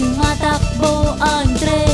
Tumatakbo ang tren